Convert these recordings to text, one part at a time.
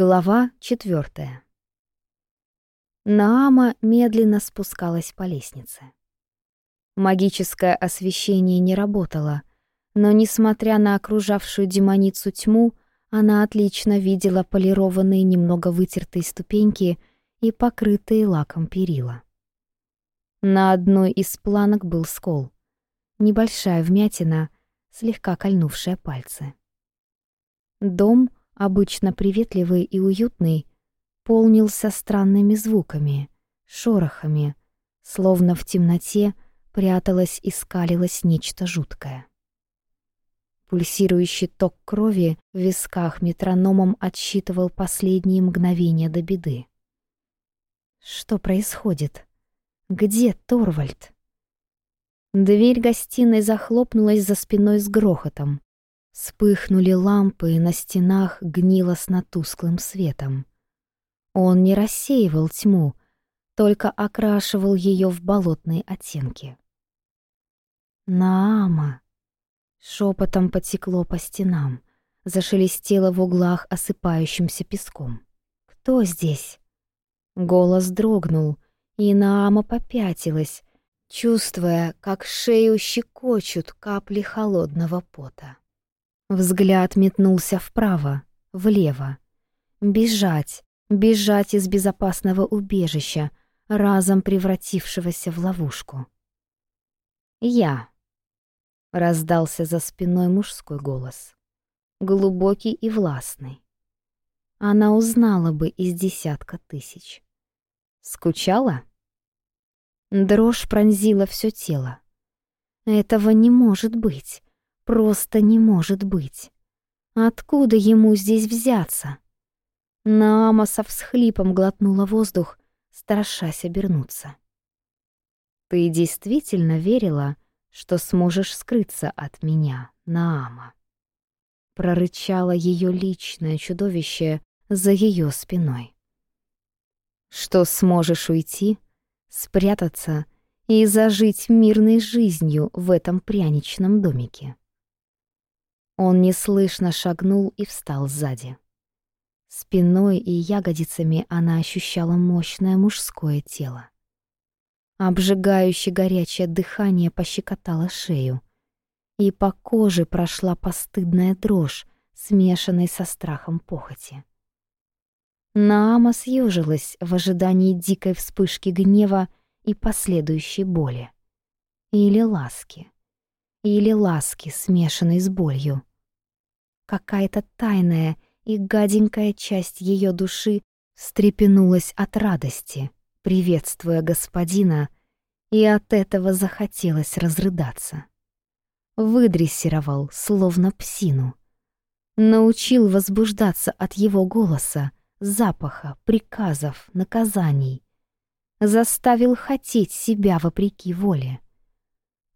Глава четвертая. Наама медленно спускалась по лестнице. Магическое освещение не работало, но, несмотря на окружавшую демоницу тьму, она отлично видела полированные немного вытертые ступеньки и покрытые лаком перила. На одной из планок был скол. Небольшая вмятина, слегка кольнувшая пальцы. Дом — обычно приветливый и уютный, полнился странными звуками, шорохами, словно в темноте пряталось и скалилось нечто жуткое. Пульсирующий ток крови в висках метрономом отсчитывал последние мгновения до беды. Что происходит? Где Торвальд? Дверь гостиной захлопнулась за спиной с грохотом. Вспыхнули лампы, на стенах гнило с тусклым светом. Он не рассеивал тьму, только окрашивал ее в болотные оттенки. «Наама!» Шепотом потекло по стенам, зашелестело в углах осыпающимся песком. «Кто здесь?» Голос дрогнул, и Наама попятилась, чувствуя, как шею щекочут капли холодного пота. Взгляд метнулся вправо, влево. Бежать, бежать из безопасного убежища, разом превратившегося в ловушку. «Я!» — раздался за спиной мужской голос. Глубокий и властный. Она узнала бы из десятка тысяч. «Скучала?» Дрожь пронзила все тело. «Этого не может быть!» просто не может быть. Откуда ему здесь взяться? Наама со всхлипом глотнула воздух, страшась обернуться. «Ты действительно верила, что сможешь скрыться от меня, Наама?» Прорычало ее личное чудовище за ее спиной. «Что сможешь уйти, спрятаться и зажить мирной жизнью в этом пряничном домике?» Он неслышно шагнул и встал сзади. Спиной и ягодицами она ощущала мощное мужское тело. Обжигающе горячее дыхание пощекотало шею, и по коже прошла постыдная дрожь, смешанная со страхом похоти. Наама съежилась в ожидании дикой вспышки гнева и последующей боли. Или ласки. Или ласки, смешанной с болью какая-то тайная и гаденькая часть ее души встрепенулась от радости, приветствуя господина, и от этого захотелось разрыдаться. Выдрессировал, словно псину. Научил возбуждаться от его голоса, запаха, приказов, наказаний. Заставил хотеть себя вопреки воле.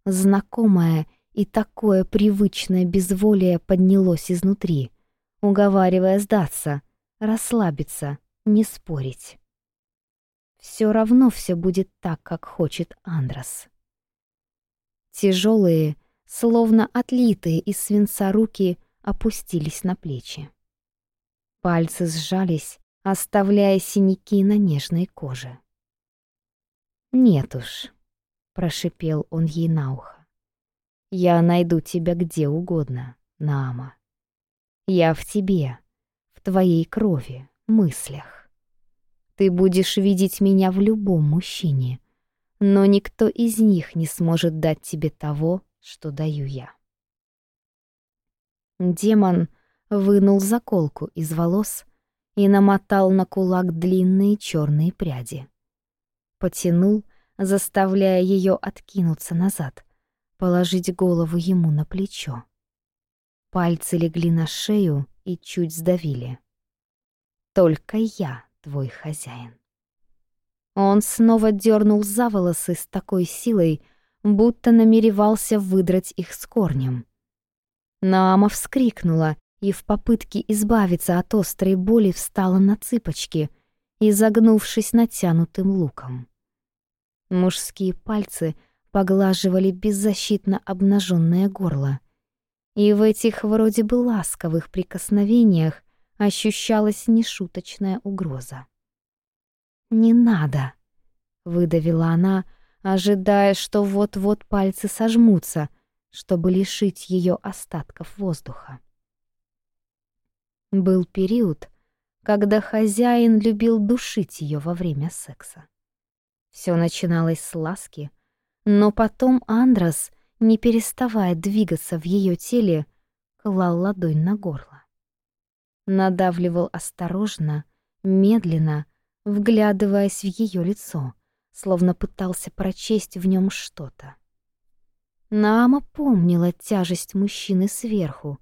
Знакомая и такое привычное безволие поднялось изнутри, уговаривая сдаться, расслабиться, не спорить. Все равно все будет так, как хочет Андрос. Тяжелые, словно отлитые из свинца руки, опустились на плечи. Пальцы сжались, оставляя синяки на нежной коже. «Нет уж», — прошипел он ей на ухо. Я найду тебя где угодно, Нама. Я в тебе, в твоей крови, мыслях. Ты будешь видеть меня в любом мужчине, но никто из них не сможет дать тебе того, что даю я. Демон вынул заколку из волос и намотал на кулак длинные черные пряди. Потянул, заставляя ее откинуться назад — положить голову ему на плечо. Пальцы легли на шею и чуть сдавили. «Только я твой хозяин». Он снова дернул за волосы с такой силой, будто намеревался выдрать их с корнем. Наама вскрикнула и в попытке избавиться от острой боли встала на цыпочки, изогнувшись натянутым луком. Мужские пальцы — поглаживали беззащитно обнаженное горло. И в этих вроде бы ласковых прикосновениях ощущалась нешуточная угроза. «Не надо!» — выдавила она, ожидая, что вот-вот пальцы сожмутся, чтобы лишить ее остатков воздуха. Был период, когда хозяин любил душить ее во время секса. Все начиналось с ласки — но потом Андрос, не переставая двигаться в ее теле, клал ладонь на горло. Надавливал осторожно, медленно, вглядываясь в ее лицо, словно пытался прочесть в нем что-то. Нама помнила тяжесть мужчины сверху,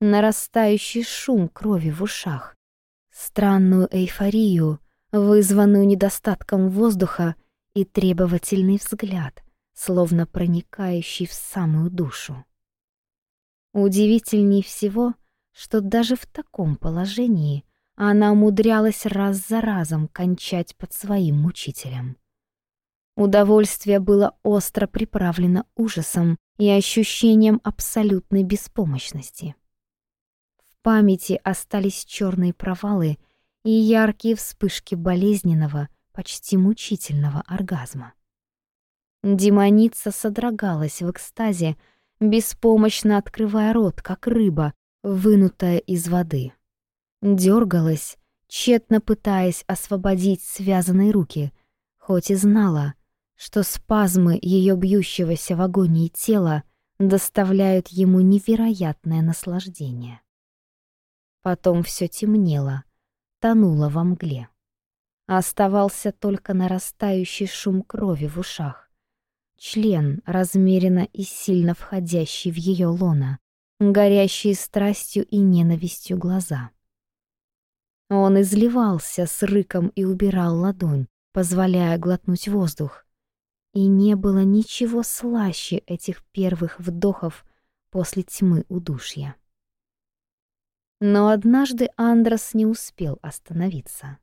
нарастающий шум крови в ушах, странную эйфорию, вызванную недостатком воздуха и требовательный взгляд, словно проникающий в самую душу. Удивительнее всего, что даже в таком положении она умудрялась раз за разом кончать под своим мучителем. Удовольствие было остро приправлено ужасом и ощущением абсолютной беспомощности. В памяти остались черные провалы и яркие вспышки болезненного, почти мучительного оргазма. Демоница содрогалась в экстазе, беспомощно открывая рот, как рыба, вынутая из воды. Дёргалась, тщетно пытаясь освободить связанные руки, хоть и знала, что спазмы её бьющегося в агонии тела доставляют ему невероятное наслаждение. Потом всё темнело, тонуло во мгле. Оставался только нарастающий шум крови в ушах член, размеренно и сильно входящий в ее лона, горящие страстью и ненавистью глаза. Он изливался с рыком и убирал ладонь, позволяя глотнуть воздух. И не было ничего слаще этих первых вдохов после тьмы удушья. Но однажды Андрос не успел остановиться.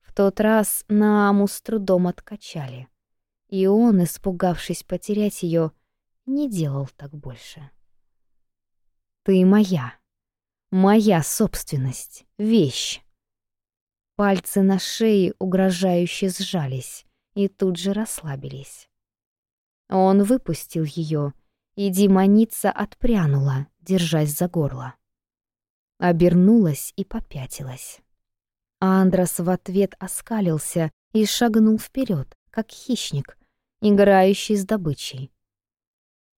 В тот раз Нааму с трудом откачали и он, испугавшись потерять ее, не делал так больше. «Ты моя. Моя собственность. Вещь». Пальцы на шее угрожающе сжались и тут же расслабились. Он выпустил ее, и демоница отпрянула, держась за горло. Обернулась и попятилась. Андрос в ответ оскалился и шагнул вперед, как хищник, играющий с добычей.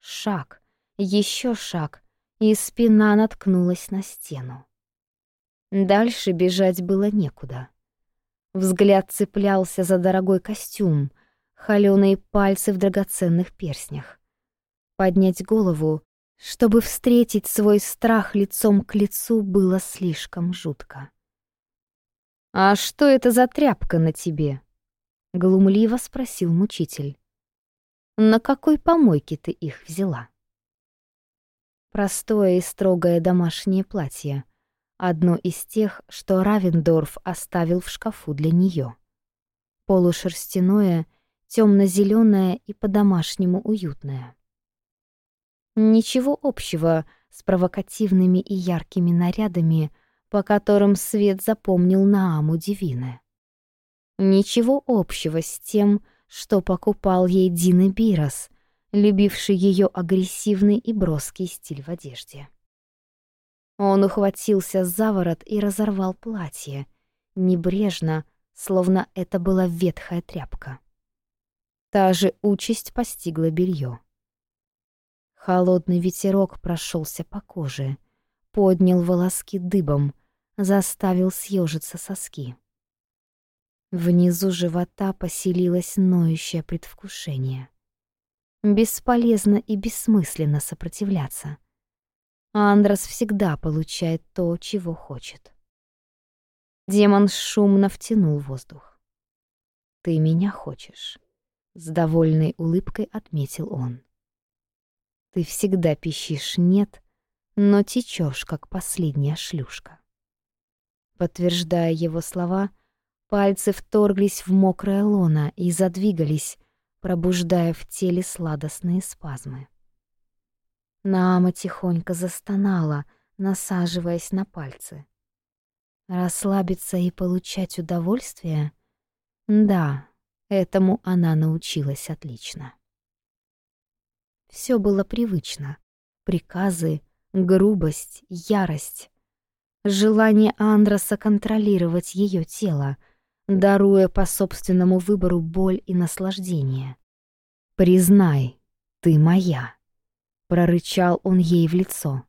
Шаг, еще шаг, и спина наткнулась на стену. Дальше бежать было некуда. Взгляд цеплялся за дорогой костюм, холёные пальцы в драгоценных перстнях. Поднять голову, чтобы встретить свой страх лицом к лицу, было слишком жутко. «А что это за тряпка на тебе?» — глумливо спросил мучитель на какой помойке ты их взяла?» Простое и строгое домашнее платье. Одно из тех, что Равендорф оставил в шкафу для нее. Полушерстяное, темно зеленое и по-домашнему уютное. Ничего общего с провокативными и яркими нарядами, по которым свет запомнил Нааму Дивины. Ничего общего с тем, что что покупал ей Дины Бирос, любивший ее агрессивный и броский стиль в одежде. Он ухватился за ворот и разорвал платье, небрежно, словно это была ветхая тряпка. Та же участь постигла белье. Холодный ветерок прошелся по коже, поднял волоски дыбом, заставил съежиться соски. Внизу живота поселилось ноющее предвкушение. Бесполезно и бессмысленно сопротивляться. Андрос всегда получает то, чего хочет. Демон шумно втянул воздух. «Ты меня хочешь», — с довольной улыбкой отметил он. «Ты всегда пищишь «нет», но течешь, как последняя шлюшка». Подтверждая его слова, — Пальцы вторглись в мокрое лоно и задвигались, пробуждая в теле сладостные спазмы. Нама тихонько застонала, насаживаясь на пальцы. Расслабиться и получать удовольствие? Да, этому она научилась отлично. Все было привычно. Приказы, грубость, ярость. Желание Андроса контролировать ее тело — даруя по собственному выбору боль и наслаждение. «Признай, ты моя!» — прорычал он ей в лицо.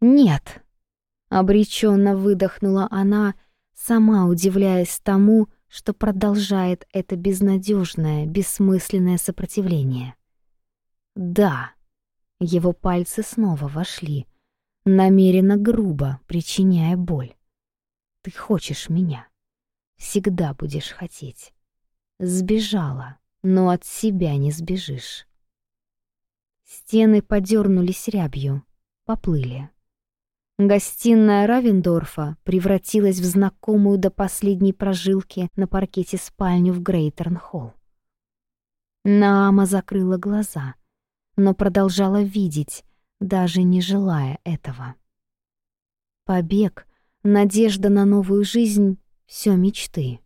«Нет!» — обреченно выдохнула она, сама удивляясь тому, что продолжает это безнадежное, бессмысленное сопротивление. «Да!» — его пальцы снова вошли, намеренно грубо причиняя боль. «Ты хочешь меня!» всегда будешь хотеть. Сбежала, но от себя не сбежишь. Стены подернулись рябью, поплыли. Гостиная Равендорфа превратилась в знакомую до последней прожилки на паркете спальню в Грейтерн-Холл. Наама закрыла глаза, но продолжала видеть, даже не желая этого. Побег, надежда на новую жизнь все мечты.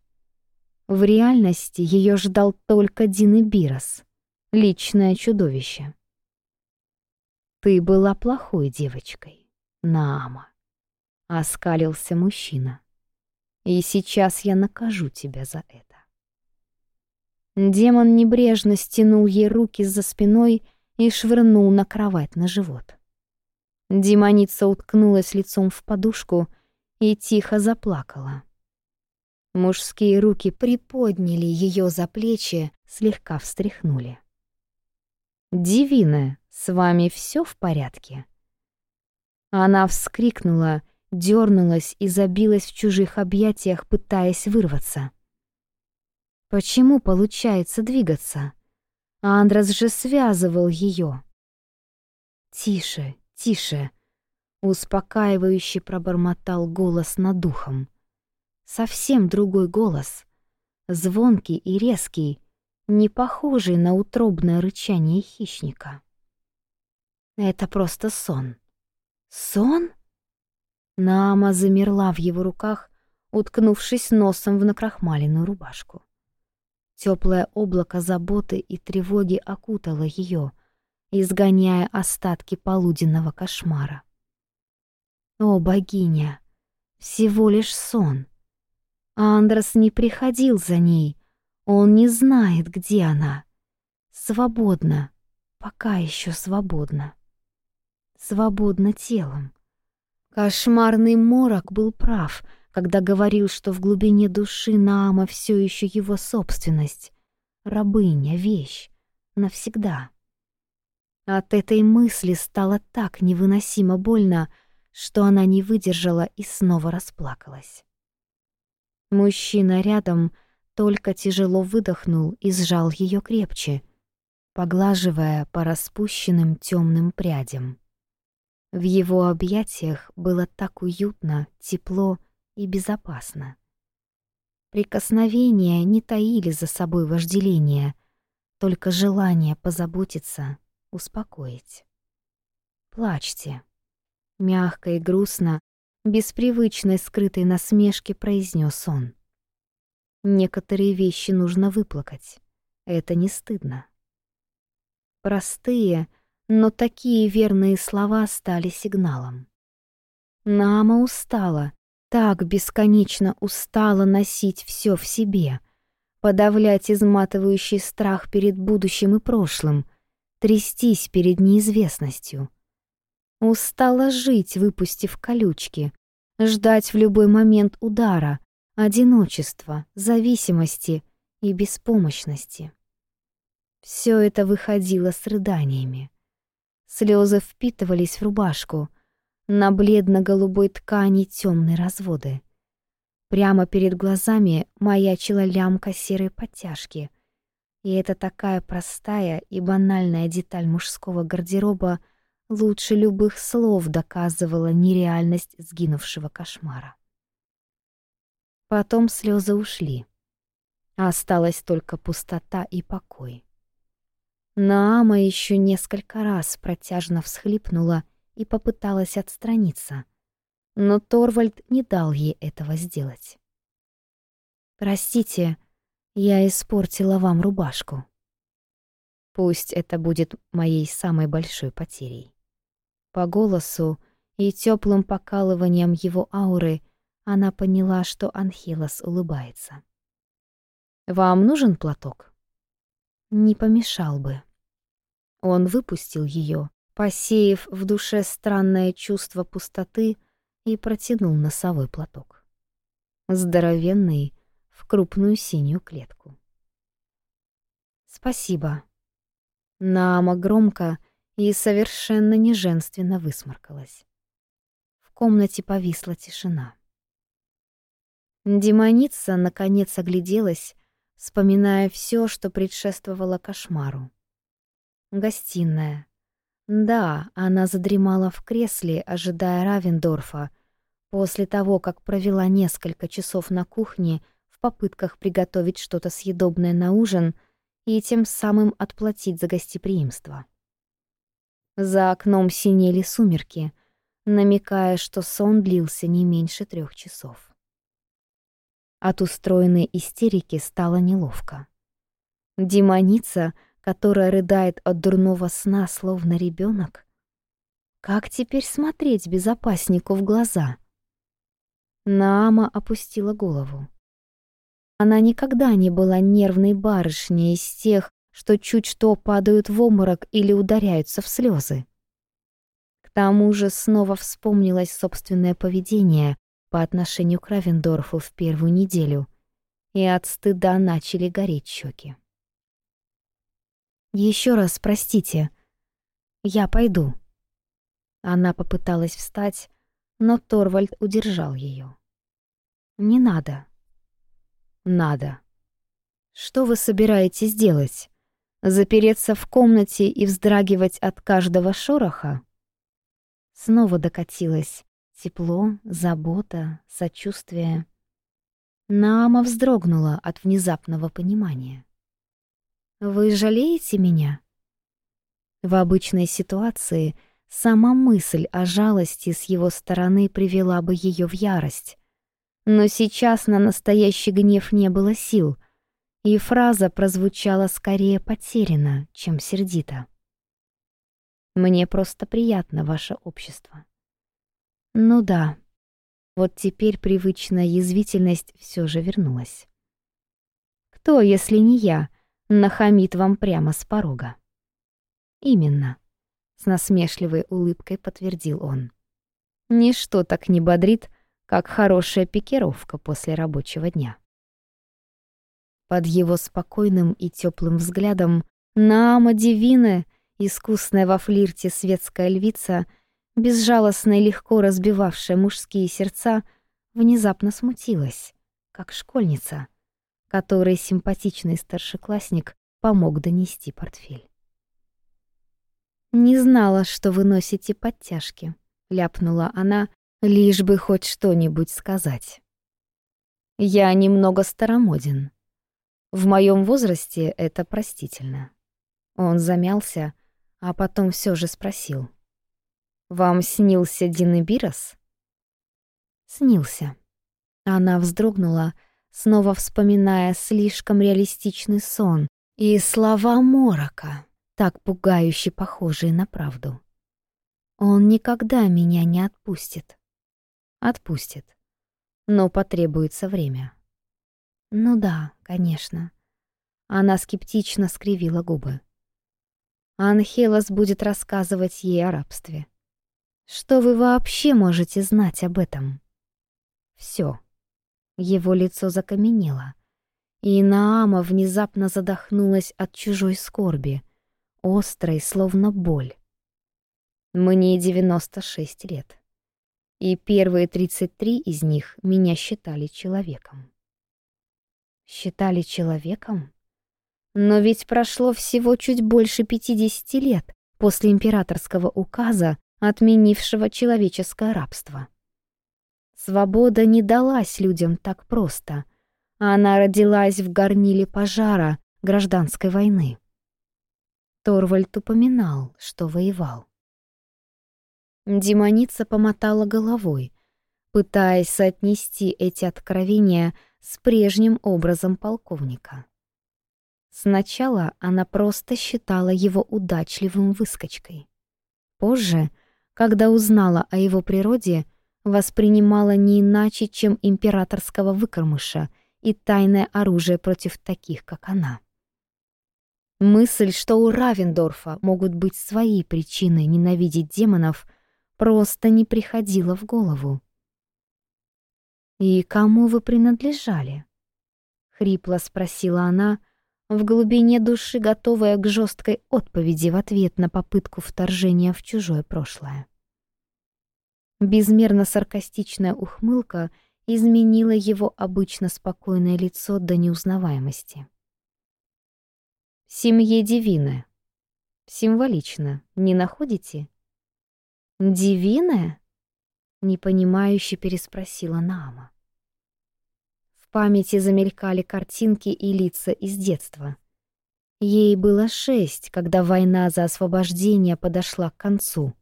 В реальности ее ждал только Дины Бирос, личное чудовище. «Ты была плохой девочкой, Наама», — оскалился мужчина. «И сейчас я накажу тебя за это». Демон небрежно стянул ей руки за спиной и швырнул на кровать на живот. Демоница уткнулась лицом в подушку и тихо заплакала. Мужские руки приподняли ее за плечи, слегка встряхнули. «Дивина, с вами все в порядке?» Она вскрикнула, дернулась и забилась в чужих объятиях, пытаясь вырваться. Почему получается двигаться? Андрас же связывал ее. «Тише, тише!» — успокаивающе пробормотал голос над духом совсем другой голос, звонкий и резкий, не похожий на утробное рычание хищника. Это просто сон. Сон? Нама замерла в его руках, уткнувшись носом в накрахмаленную рубашку. Теплое облако заботы и тревоги окутало ее, изгоняя остатки полуденного кошмара. О, богиня! Всего лишь сон! Андрес не приходил за ней. Он не знает, где она. Свободно. Пока еще свободно. Свободно телом. Кошмарный морок был прав, когда говорил, что в глубине души Наама все еще его собственность. Рабыня, вещь. Навсегда. От этой мысли стало так невыносимо больно, что она не выдержала и снова расплакалась. Мужчина рядом только тяжело выдохнул и сжал ее крепче, поглаживая по распущенным темным прядям. В его объятиях было так уютно, тепло и безопасно. Прикосновения не таили за собой вожделения, только желание позаботиться, успокоить. «Плачьте», — мягко и грустно без привычной скрытой насмешки произнёс он. Некоторые вещи нужно выплакать. Это не стыдно. Простые, но такие верные слова стали сигналом. Нама устала, так бесконечно устала носить всё в себе, подавлять изматывающий страх перед будущим и прошлым, трястись перед неизвестностью — Устала жить, выпустив колючки, ждать в любой момент удара, одиночества, зависимости и беспомощности. Все это выходило с рыданиями. Слезы впитывались в рубашку, на бледно-голубой ткани темные разводы. Прямо перед глазами маячила лямка серой подтяжки. И это такая простая и банальная деталь мужского гардероба — лучше любых слов доказывала нереальность сгинувшего кошмара. Потом слезы ушли. Осталась только пустота и покой. Наама еще несколько раз протяжно всхлипнула и попыталась отстраниться, но Торвальд не дал ей этого сделать. «Простите, я испортила вам рубашку». Пусть это будет моей самой большой потерей. По голосу и теплым покалыванием его ауры она поняла, что Анхилос улыбается. «Вам нужен платок?» «Не помешал бы». Он выпустил ее, посеяв в душе странное чувство пустоты и протянул носовой платок. Здоровенный, в крупную синюю клетку. «Спасибо». Наама громко, и совершенно неженственно высморкалась. В комнате повисла тишина. Демоница, наконец, огляделась, вспоминая все, что предшествовало кошмару. Гостиная. Да, она задремала в кресле, ожидая Равендорфа, после того, как провела несколько часов на кухне в попытках приготовить что-то съедобное на ужин и тем самым отплатить за гостеприимство. За окном синели сумерки, намекая, что сон длился не меньше трех часов. От устроенной истерики стало неловко. Демоница, которая рыдает от дурного сна, словно ребенок. Как теперь смотреть безопаснику в глаза? Наама опустила голову. Она никогда не была нервной барышней из тех, что чуть что падают в обморок или ударяются в слезы. К тому же снова вспомнилось собственное поведение по отношению к Равендорфу в первую неделю, и от стыда начали гореть щеки. Еще раз простите. Я пойду. Она попыталась встать, но Торвальд удержал ее. Не надо. Надо. Что вы собираетесь делать? запереться в комнате и вздрагивать от каждого шороха? Снова докатилось тепло, забота, сочувствие. Наама вздрогнула от внезапного понимания. «Вы жалеете меня?» В обычной ситуации сама мысль о жалости с его стороны привела бы ее в ярость. Но сейчас на настоящий гнев не было сил — и фраза прозвучала скорее потеряно, чем сердито. «Мне просто приятно ваше общество». «Ну да, вот теперь привычная язвительность все же вернулась». «Кто, если не я, нахамит вам прямо с порога?» «Именно», — с насмешливой улыбкой подтвердил он. «Ничто так не бодрит, как хорошая пикировка после рабочего дня». Под его спокойным и теплым взглядом Нама Дивины, искусная во флирте светская львица, безжалостно и легко разбивавшая мужские сердца, внезапно смутилась, как школьница, которой симпатичный старшеклассник помог донести портфель. «Не знала, что вы носите подтяжки», — ляпнула она, лишь бы хоть что-нибудь сказать. «Я немного старомоден», в моем возрасте это простительно. Он замялся, а потом все же спросил. «Вам снился Динебирос?» «Снился». Она вздрогнула, снова вспоминая слишком реалистичный сон и слова Морока, так пугающе похожие на правду. «Он никогда меня не отпустит». «Отпустит. Но потребуется время». «Ну да, Конечно. Она скептично скривила губы. Анхелос будет рассказывать ей о рабстве. Что вы вообще можете знать об этом? Все. Его лицо закаменело. И Наама внезапно задохнулась от чужой скорби, острой, словно боль. Мне 96 лет. И первые 33 из них меня считали человеком считали человеком? Но ведь прошло всего чуть больше 50 лет после императорского указа, отменившего человеческое рабство. Свобода не далась людям так просто. Она родилась в горниле пожара гражданской войны. Торвальд упоминал, что воевал. Демоница помотала головой, пытаясь соотнести эти откровения с прежним образом полковника. Сначала она просто считала его удачливым выскочкой. Позже, когда узнала о его природе, воспринимала не иначе, чем императорского выкормыша и тайное оружие против таких, как она. Мысль, что у Равендорфа могут быть свои причины ненавидеть демонов, просто не приходила в голову. «И кому вы принадлежали?» — хрипло спросила она, в глубине души готовая к жесткой отповеди в ответ на попытку вторжения в чужое прошлое. Безмерно саркастичная ухмылка изменила его обычно спокойное лицо до неузнаваемости. «Семье Дивины. Символично, не находите?» «Дивиная?» непонимающе переспросила Нама. В памяти замелькали картинки и лица из детства. Ей было шесть, когда война за освобождение подошла к концу.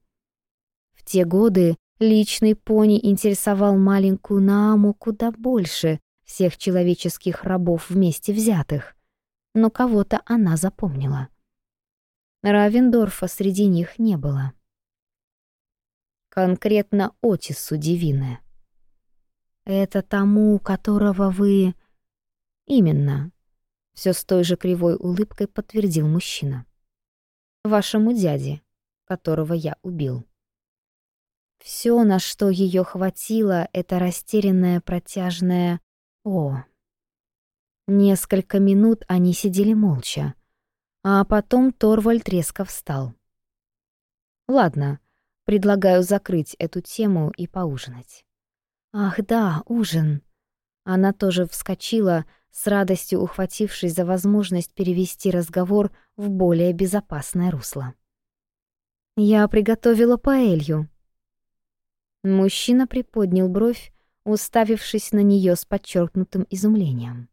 В те годы личный пони интересовал маленькую Нааму куда больше всех человеческих рабов вместе взятых, но кого-то она запомнила. Равендорфа среди них не было конкретно Отису Дивины. «Это тому, которого вы...» «Именно», — все с той же кривой улыбкой подтвердил мужчина. «Вашему дяде, которого я убил». Все, на что ее хватило, это растерянное протяжное «О». Несколько минут они сидели молча, а потом Торвальд резко встал. «Ладно», Предлагаю закрыть эту тему и поужинать». «Ах да, ужин!» Она тоже вскочила, с радостью ухватившись за возможность перевести разговор в более безопасное русло. «Я приготовила паэлью». Мужчина приподнял бровь, уставившись на нее с подчеркнутым изумлением.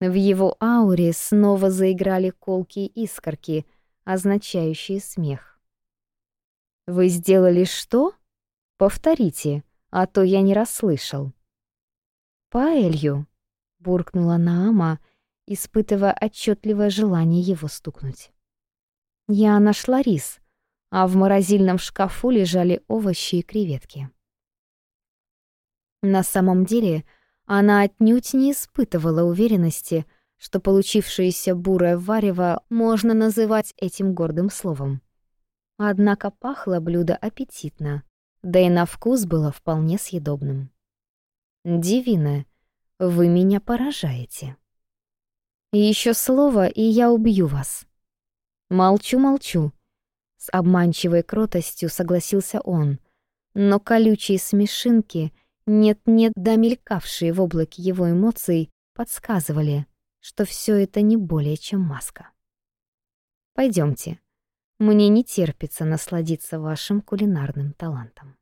В его ауре снова заиграли колкие искорки, означающие смех. Вы сделали что? Повторите, а то я не расслышал. Паэлью, буркнула Наама, испытывая отчетливое желание его стукнуть. Я нашла рис, а в морозильном шкафу лежали овощи и креветки. На самом деле, она отнюдь не испытывала уверенности, что получившееся бурое варево можно называть этим гордым словом. Однако пахло блюдо аппетитно, да и на вкус было вполне съедобным. «Дивина, вы меня поражаете». Еще слово, и я убью вас». «Молчу, молчу», — с обманчивой кротостью согласился он, но колючие смешинки, нет-нет, да мелькавшие в облаке его эмоций, подсказывали, что все это не более чем маска. Пойдемте, мне не терпится насладиться вашим кулинарным талантом.